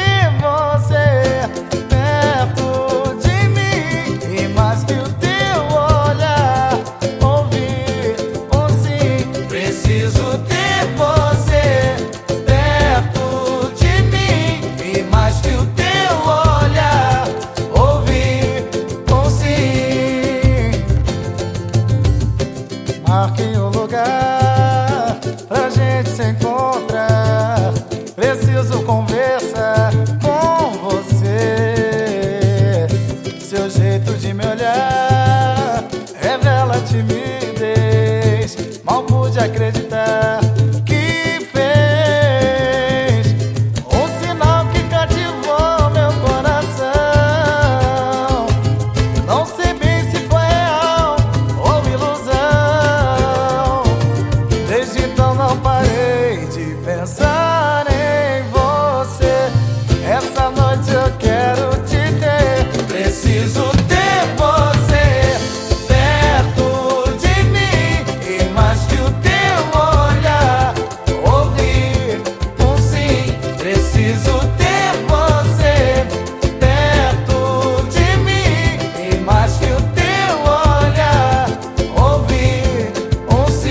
de você. timidez. Mal pude acreditar que fez um sinal que cativou meu coração. Não sei. Preciso ter você perto de mim e mais que o teu olhar ouvir um sim.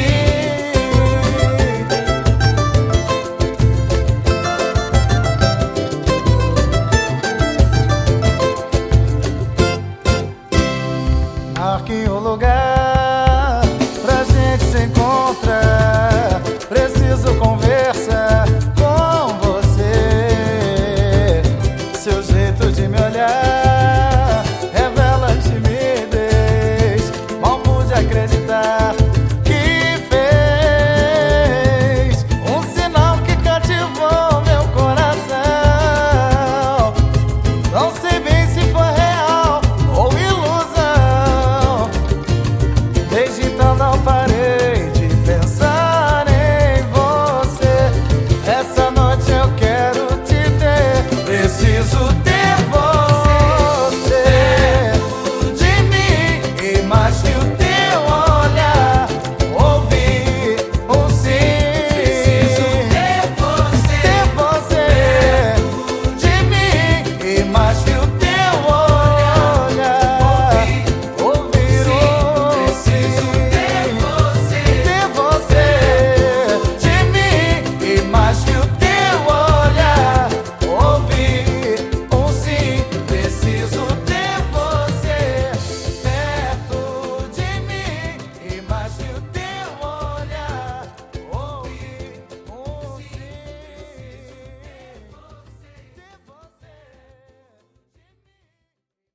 Marque um lugar pra gente se encontrar. my stupid